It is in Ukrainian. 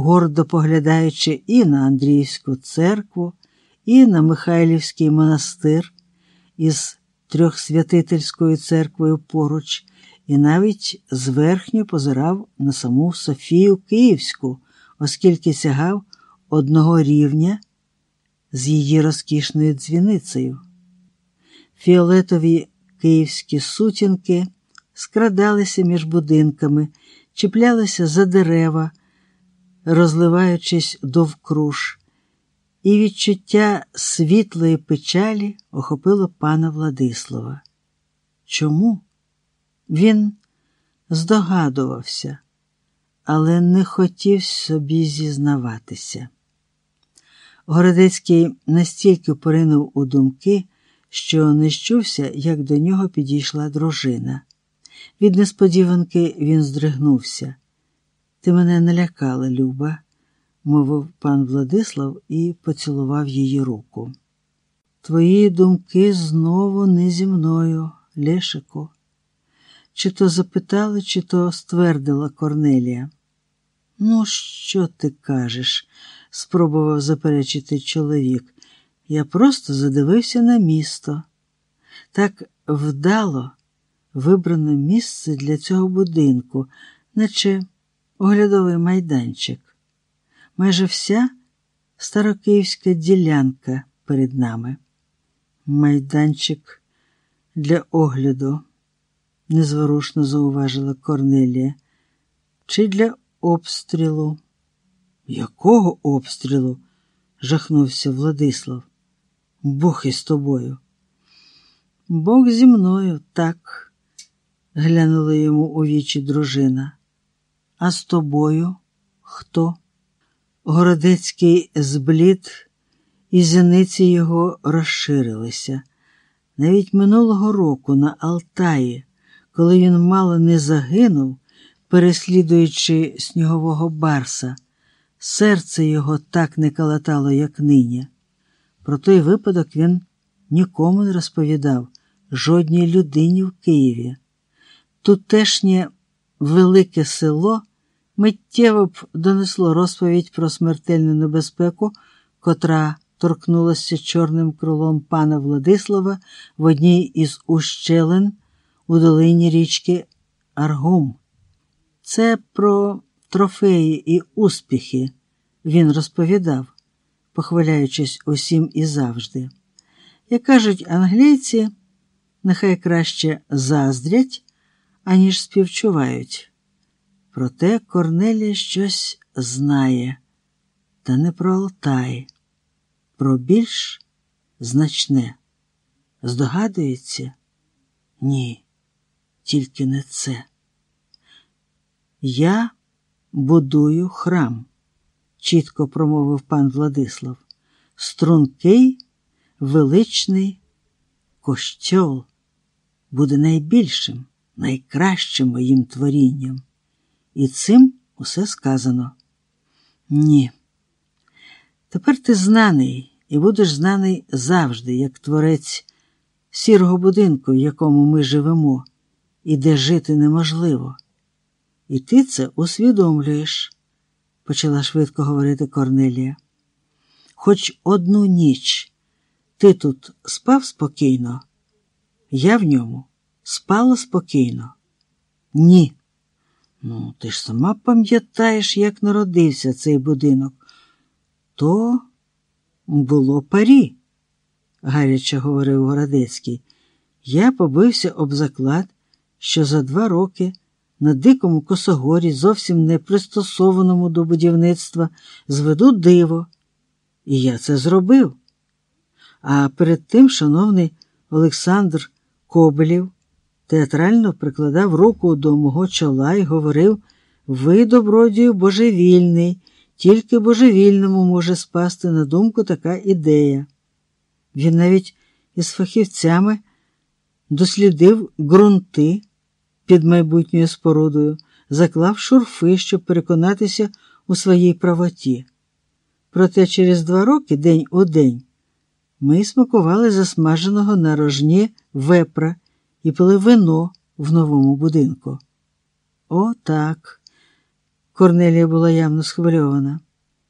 гордо поглядаючи і на Андріївську церкву, і на Михайлівський монастир із трьохсвятительською церквою поруч, і навіть зверхньо позирав на саму Софію Київську, оскільки сягав одного рівня з її розкішною дзвіницею. Фіолетові київські сутінки скрадалися між будинками, чіплялися за дерева, розливаючись довкруж, і відчуття світлої печалі охопило пана Владислава. Чому? Він здогадувався, але не хотів собі зізнаватися. Городецький настільки поринув у думки, що не щувся, як до нього підійшла дружина. Від несподіванки він здригнувся. Ти мене налякала, Люба, мовив пан Владислав і поцілував її руку. Твої думки знову не зі мною, Лешику. Чи то запитала, чи то ствердила Корнелія. Ну, що ти кажеш? спробував заперечити чоловік. Я просто задивився на місто. Так вдало вибрано місце для цього будинку, наче оглядовий майданчик. Майже вся старокиївська ділянка перед нами. Майданчик для огляду, незворушно зауважила Корнелія, чи для обстрілу. Якого обстрілу? жахнувся Владислав. Бог із тобою. Бог зі мною, так, глянула йому у вічі дружина. А з тобою хто? Городецький зблід, і зяниці його розширилися. Навіть минулого року на Алтаї, коли він мало не загинув, переслідуючи снігового барса, серце його так не калатало, як нині. Про той випадок він нікому не розповідав, жодній людині в Києві. Тутешнє велике село миттєво б донесло розповідь про смертельну небезпеку, котра торкнулася чорним крилом пана Владислава в одній із ущелин у долині річки Аргум. Це про трофеї і успіхи він розповідав, похваляючись усім і завжди. Як кажуть англійці, нехай краще заздрять, аніж співчувають. Проте Корнелія щось знає, та не про Алтай, про більш значне. Здогадується? Ні, тільки не це. Я будую храм, чітко промовив пан Владислав. Стрункий, величний костьол буде найбільшим, найкращим моїм творінням. І цим усе сказано. Ні. Тепер ти знаний і будеш знаний завжди, як творець сірого будинку, в якому ми живемо, і де жити неможливо. І ти це усвідомлюєш, почала швидко говорити Корнелія. Хоч одну ніч ти тут спав спокійно, я в ньому спала спокійно. Ні. Ну, ти ж сама пам'ятаєш, як народився цей будинок. То було парі, гаряче говорив Городецький. Я побився об заклад, що за два роки на дикому косогорі, зовсім не пристосованому до будівництва, зведу диво. І я це зробив. А перед тим, шановний Олександр Кобелів, театрально прикладав руку до мого чола і говорив: Ви, добродію, божевільний, тільки божевільному може спасти на думку така ідея. Він навіть із фахівцями дослідив ґрунти під майбутньою спорудою, заклав шурфи, щоб переконатися у своїй правоті. Проте через два роки, день у день, ми смакували засмаженого на рожні вепра і пили вино в новому будинку. О, так. Корнелія була явно схвильована.